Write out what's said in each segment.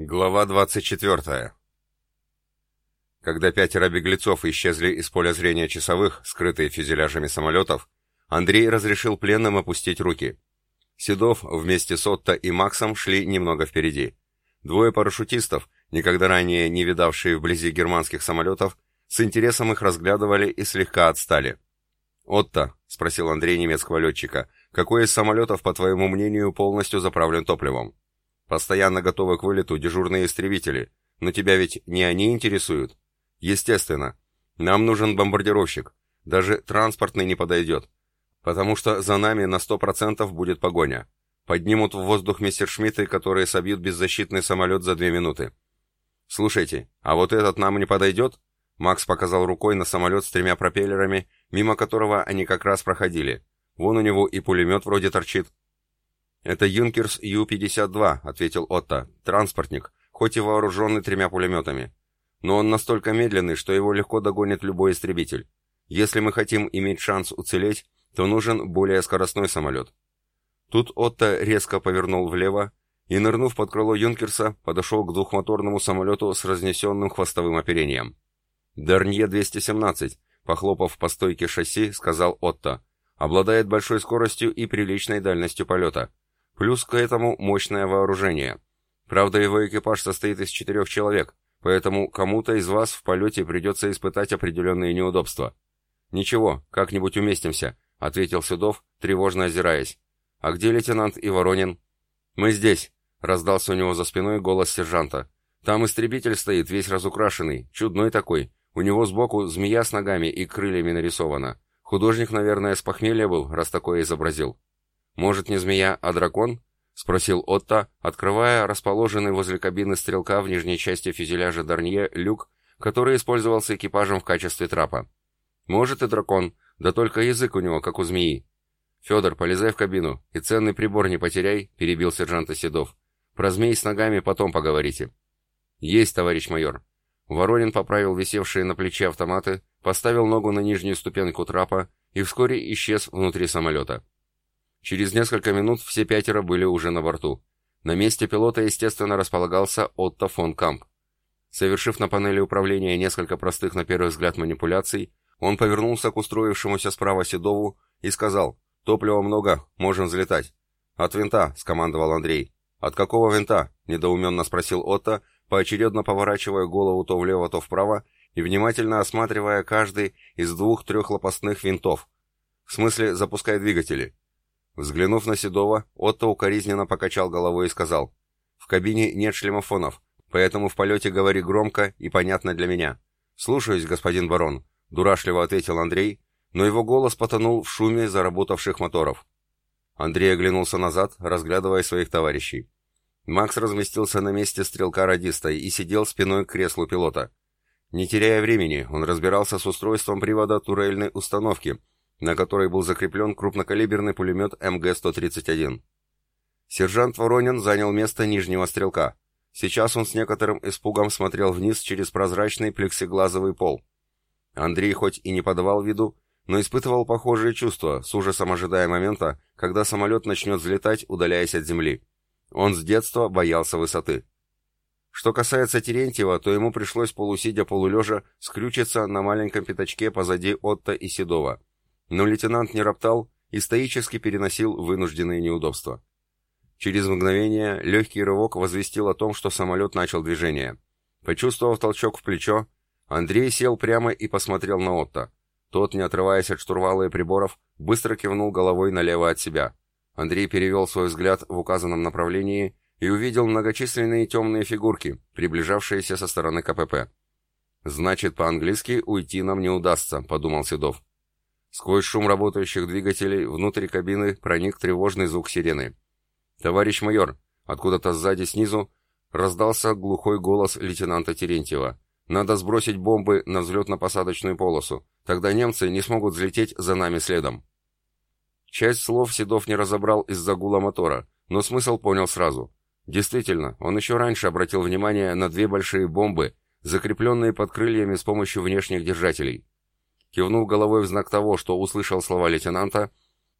Глава 24. Когда пятеро беглецов исчезли из поля зрения часовых, скрытые фюзеляжами самолетов, Андрей разрешил пленным опустить руки. Седов вместе с Отто и Максом шли немного впереди. Двое парашютистов, никогда ранее не видавшие вблизи германских самолетов, с интересом их разглядывали и слегка отстали. «Отто», — спросил Андрей немецкого летчика, — «какой из самолетов, по твоему мнению, полностью заправлен топливом?» Постоянно готовы к вылету дежурные истребители. Но тебя ведь не они интересуют? Естественно. Нам нужен бомбардировщик. Даже транспортный не подойдет. Потому что за нами на сто процентов будет погоня. Поднимут в воздух мессершмитты, которые собьют беззащитный самолет за две минуты. Слушайте, а вот этот нам не подойдет? Макс показал рукой на самолет с тремя пропеллерами, мимо которого они как раз проходили. Вон у него и пулемет вроде торчит. «Это Юнкерс Ю-52», — ответил Отто. «Транспортник, хоть и вооруженный тремя пулеметами. Но он настолько медленный, что его легко догонит любой истребитель. Если мы хотим иметь шанс уцелеть, то нужен более скоростной самолет». Тут Отто резко повернул влево и, нырнув под крыло Юнкерса, подошел к двухмоторному самолету с разнесенным хвостовым оперением. «Дарнье-217», похлопав по стойке шасси, сказал Отто, «обладает большой скоростью и приличной дальностью полета. Плюс к этому мощное вооружение. Правда, его экипаж состоит из четырех человек, поэтому кому-то из вас в полете придется испытать определенные неудобства. «Ничего, как-нибудь уместимся», — ответил Седов, тревожно озираясь. «А где лейтенант и Воронин?» «Мы здесь», — раздался у него за спиной голос сержанта. «Там истребитель стоит, весь разукрашенный, чудной такой. У него сбоку змея с ногами и крыльями нарисована. Художник, наверное, с похмелья был, раз такое изобразил». «Может, не змея, а дракон?» — спросил Отто, открывая расположенный возле кабины стрелка в нижней части фюзеляжа Дарнье люк, который использовался экипажем в качестве трапа. «Может и дракон, да только язык у него, как у змеи». «Федор, полезай в кабину и ценный прибор не потеряй», — перебил сержант Седов. «Про змей с ногами потом поговорите». «Есть, товарищ майор». Воронин поправил висевшие на плече автоматы, поставил ногу на нижнюю ступеньку трапа и вскоре исчез внутри самолета. Через несколько минут все пятеро были уже на борту. На месте пилота, естественно, располагался Отто фон Камп. Совершив на панели управления несколько простых на первый взгляд манипуляций, он повернулся к устроившемуся справа Седову и сказал «Топлива много, можем взлетать». «От винта», — скомандовал Андрей. «От какого винта?» — недоуменно спросил Отто, поочередно поворачивая голову то влево, то вправо и внимательно осматривая каждый из двух-трех лопастных винтов. «В смысле, запускай двигатели». Взглянув на Седова, Отто укоризненно покачал головой и сказал, «В кабине нет шлемофонов, поэтому в полете говори громко и понятно для меня». «Слушаюсь, господин барон», — дурашливо ответил Андрей, но его голос потонул в шуме заработавших моторов. Андрей оглянулся назад, разглядывая своих товарищей. Макс разместился на месте стрелка-радиста и сидел спиной к креслу пилота. Не теряя времени, он разбирался с устройством привода турельной установки, на которой был закреплен крупнокалиберный пулемет МГ-131. Сержант Воронин занял место нижнего стрелка. Сейчас он с некоторым испугом смотрел вниз через прозрачный плексиглазовый пол. Андрей хоть и не подавал виду, но испытывал похожие чувства, с ужасом ожидая момента, когда самолет начнет взлетать, удаляясь от земли. Он с детства боялся высоты. Что касается Терентьева, то ему пришлось полусидя полулежа скрючиться на маленьком пятачке позади Отто и Седова. Но лейтенант не роптал и стоически переносил вынужденные неудобства. Через мгновение легкий рывок возвестил о том, что самолет начал движение. Почувствовав толчок в плечо, Андрей сел прямо и посмотрел на Отто. Тот, не отрываясь от штурвала и приборов, быстро кивнул головой налево от себя. Андрей перевел свой взгляд в указанном направлении и увидел многочисленные темные фигурки, приближавшиеся со стороны КПП. «Значит, по-английски уйти нам не удастся», — подумал Седов. Сквозь шум работающих двигателей внутрь кабины проник тревожный звук сирены. «Товарищ майор!» Откуда-то сзади снизу раздался глухой голос лейтенанта Терентьева. «Надо сбросить бомбы на взлетно-посадочную полосу. Тогда немцы не смогут взлететь за нами следом». Часть слов Седов не разобрал из-за гула мотора, но смысл понял сразу. Действительно, он еще раньше обратил внимание на две большие бомбы, закрепленные под крыльями с помощью внешних держателей. Кивнув головой в знак того, что услышал слова лейтенанта,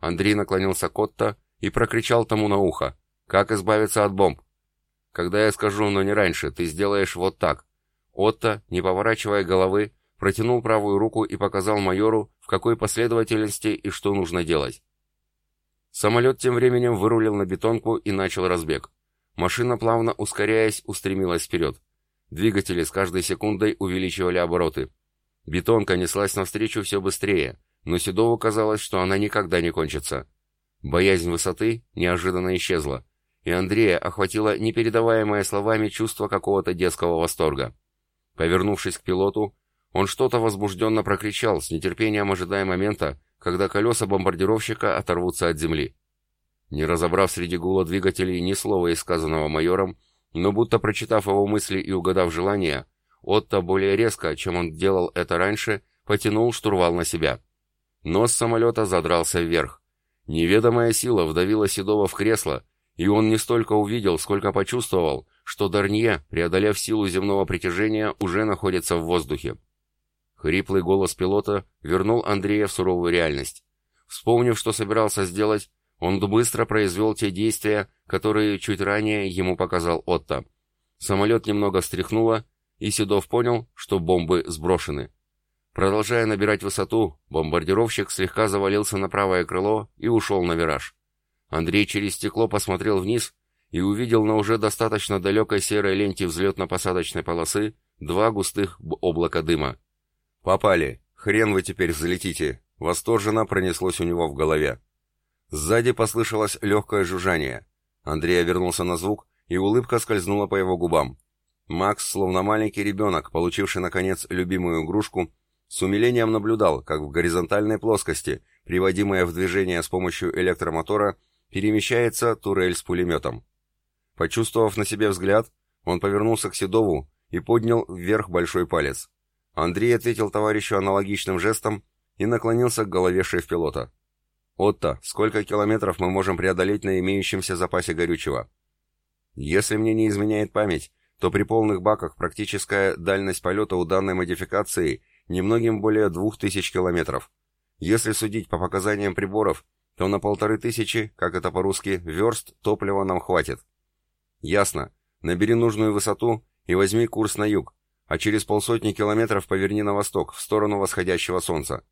Андрей наклонился к Отто и прокричал тому на ухо. «Как избавиться от бомб?» Когда я скажу, но не раньше, ты сделаешь вот так». Отто, не поворачивая головы, протянул правую руку и показал майору, в какой последовательности и что нужно делать. Самолет тем временем вырулил на бетонку и начал разбег. Машина, плавно ускоряясь, устремилась вперед. Двигатели с каждой секундой увеличивали обороты. Бетонка неслась навстречу все быстрее, но Седову казалось, что она никогда не кончится. Боязнь высоты неожиданно исчезла, и Андрея охватило непередаваемое словами чувство какого-то детского восторга. Повернувшись к пилоту, он что-то возбужденно прокричал, с нетерпением ожидая момента, когда колеса бомбардировщика оторвутся от земли. Не разобрав среди гула двигателей ни слова из сказанного майором, но будто прочитав его мысли и угадав желание, Отто более резко, чем он делал это раньше, потянул штурвал на себя. Нос самолета задрался вверх. Неведомая сила вдавила Седова в кресло, и он не столько увидел, сколько почувствовал, что Дарнье, преодолев силу земного притяжения, уже находится в воздухе. Хриплый голос пилота вернул Андрея в суровую реальность. Вспомнив, что собирался сделать, он быстро произвел те действия, которые чуть ранее ему показал Отто. Самолет немного встряхнуло, и Седов понял, что бомбы сброшены. Продолжая набирать высоту, бомбардировщик слегка завалился на правое крыло и ушел на вираж. Андрей через стекло посмотрел вниз и увидел на уже достаточно далекой серой ленте взлетно-посадочной полосы два густых облака дыма. «Попали! Хрен вы теперь залетите!» Восторженно пронеслось у него в голове. Сзади послышалось легкое жужжание. Андрей вернулся на звук, и улыбка скользнула по его губам. Макс, словно маленький ребенок, получивший, наконец, любимую игрушку, с умилением наблюдал, как в горизонтальной плоскости, приводимая в движение с помощью электромотора, перемещается турель с пулеметом. Почувствовав на себе взгляд, он повернулся к Седову и поднял вверх большой палец. Андрей ответил товарищу аналогичным жестом и наклонился к голове шеф-пилота. «Отто, сколько километров мы можем преодолеть на имеющемся запасе горючего?» «Если мне не изменяет память, то при полных баках практическая дальность полета у данной модификации немногим более двух тысяч километров. Если судить по показаниям приборов, то на полторы тысячи, как это по-русски, верст топлива нам хватит». «Ясно. Набери нужную высоту и возьми курс на юг а через полсотни километров поверни на восток, в сторону восходящего солнца.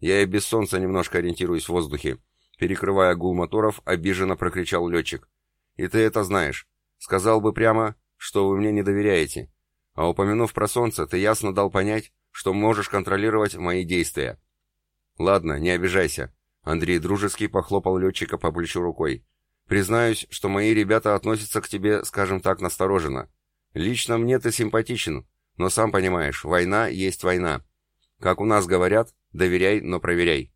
Я и без солнца немножко ориентируюсь в воздухе. Перекрывая гул моторов, обиженно прокричал летчик. И ты это знаешь. Сказал бы прямо, что вы мне не доверяете. А упомянув про солнце, ты ясно дал понять, что можешь контролировать мои действия. Ладно, не обижайся. Андрей дружески похлопал летчика по плечу рукой. Признаюсь, что мои ребята относятся к тебе, скажем так, настороженно. Лично мне ты симпатичен, но сам понимаешь, война есть война. Как у нас говорят, доверяй, но проверяй.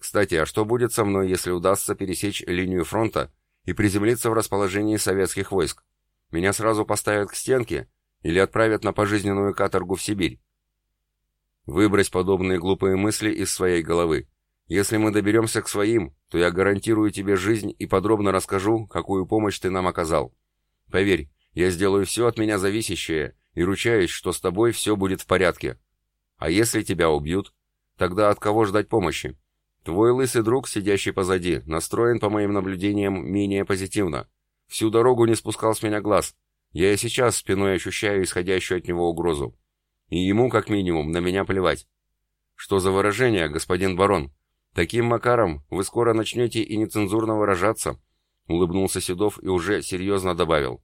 Кстати, а что будет со мной, если удастся пересечь линию фронта и приземлиться в расположении советских войск? Меня сразу поставят к стенке или отправят на пожизненную каторгу в Сибирь? Выбрось подобные глупые мысли из своей головы. Если мы доберемся к своим, то я гарантирую тебе жизнь и подробно расскажу, какую помощь ты нам оказал. Поверь, я сделаю все от меня зависящее, и ручаюсь, что с тобой все будет в порядке. А если тебя убьют, тогда от кого ждать помощи? Твой лысый друг, сидящий позади, настроен, по моим наблюдениям, менее позитивно. Всю дорогу не спускал с меня глаз. Я и сейчас спиной ощущаю исходящую от него угрозу. И ему, как минимум, на меня плевать. Что за выражение, господин барон? Таким макаром вы скоро начнете и нецензурно выражаться. Улыбнулся Седов и уже серьезно добавил.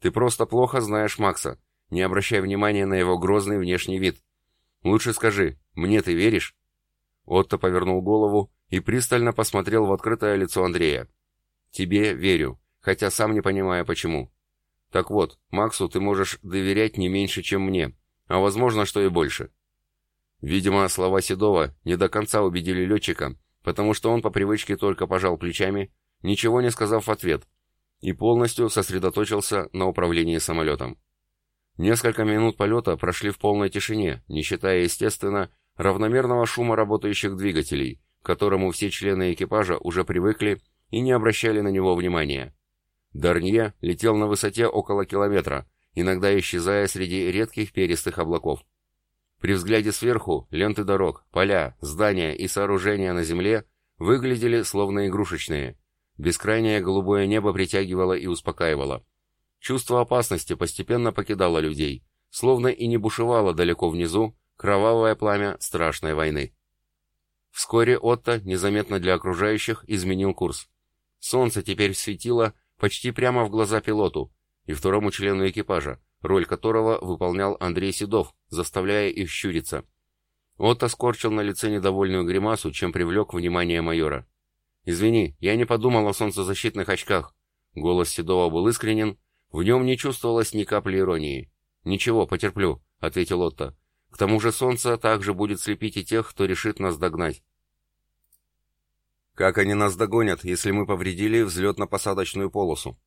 Ты просто плохо знаешь Макса. Не обращай внимания на его грозный внешний вид. Лучше скажи, мне ты веришь?» Отто повернул голову и пристально посмотрел в открытое лицо Андрея. «Тебе верю, хотя сам не понимаю, почему. Так вот, Максу ты можешь доверять не меньше, чем мне, а возможно, что и больше». Видимо, слова Седова не до конца убедили летчика, потому что он по привычке только пожал плечами, ничего не сказав в ответ, и полностью сосредоточился на управлении самолетом. Несколько минут полета прошли в полной тишине, не считая, естественно, равномерного шума работающих двигателей, к которому все члены экипажа уже привыкли и не обращали на него внимания. Дарнье летел на высоте около километра, иногда исчезая среди редких перистых облаков. При взгляде сверху ленты дорог, поля, здания и сооружения на земле выглядели словно игрушечные. Бескрайнее голубое небо притягивало и успокаивало. Чувство опасности постепенно покидало людей, словно и не бушевало далеко внизу кровавое пламя страшной войны. Вскоре Отто, незаметно для окружающих, изменил курс. Солнце теперь светило почти прямо в глаза пилоту и второму члену экипажа, роль которого выполнял Андрей Седов, заставляя их щуриться. Отто скорчил на лице недовольную гримасу, чем привлек внимание майора. «Извини, я не подумал о солнцезащитных очках». Голос Седова был искренен, в нем не чувствовалось ни капли иронии. «Ничего, потерплю», — ответил Отто. «К тому же солнце также будет слепить и тех, кто решит нас догнать». «Как они нас догонят, если мы повредили взлетно-посадочную полосу?»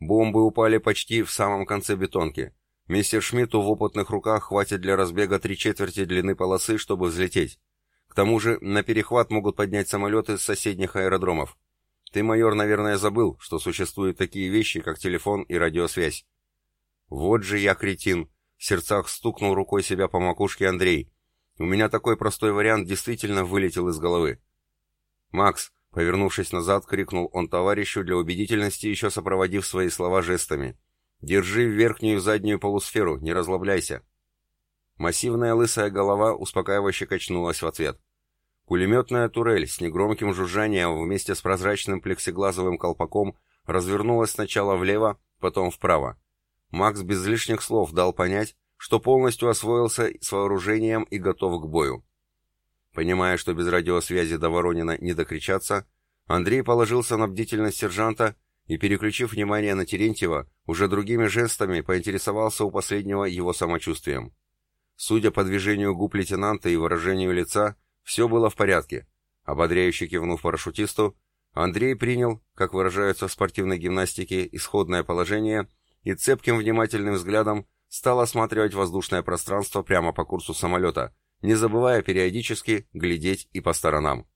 Бомбы упали почти в самом конце бетонки. Мистер Шмидту в опытных руках хватит для разбега три четверти длины полосы, чтобы взлететь. К тому же на перехват могут поднять самолеты с соседних аэродромов. Ты, майор, наверное, забыл, что существуют такие вещи, как телефон и радиосвязь. Вот же я кретин, в сердцах стукнул рукой себя по макушке Андрей. У меня такой простой вариант действительно вылетел из головы. Макс, повернувшись назад, крикнул он товарищу для убедительности, еще сопроводив свои слова жестами. Держи верхнюю заднюю полусферу, не разлабляйся. Массивная лысая голова успокаивающе качнулась в ответ. Пулеметная турель с негромким жужжанием вместе с прозрачным плексиглазовым колпаком развернулась сначала влево, потом вправо. Макс без лишних слов дал понять, что полностью освоился с вооружением и готов к бою. Понимая, что без радиосвязи до Воронина не докричаться, Андрей положился на бдительность сержанта и, переключив внимание на Терентьева, уже другими жестами поинтересовался у последнего его самочувствием. Судя по движению губ лейтенанта и выражению лица, все было в порядке. Ободряюще кивнув парашютисту, Андрей принял, как выражаются в спортивной гимнастике, исходное положение и цепким внимательным взглядом стал осматривать воздушное пространство прямо по курсу самолета, не забывая периодически глядеть и по сторонам.